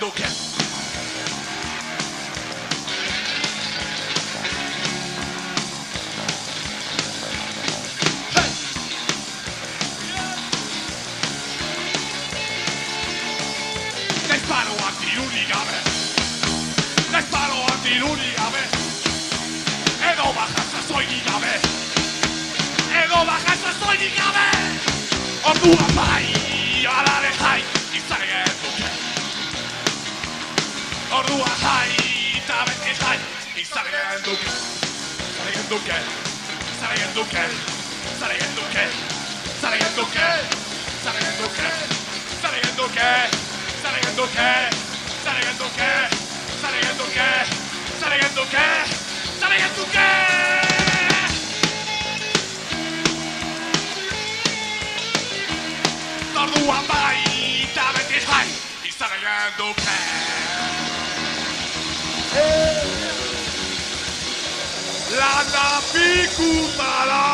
duke Naiz paroak dirurik gabe Naiz paroak dirurik gabe Edo baja sasoinik gabe Edo baja sasoinik gabe Orduan bai, alare duke, izan egin duke Izan egin duke, izan egin duke, izan egin duke Izan egin duke, izan egin duke, izan egin duke Izan egin duke, izan egin duke Orduan bai, eta beti jai, izan egin duke La Napikumala.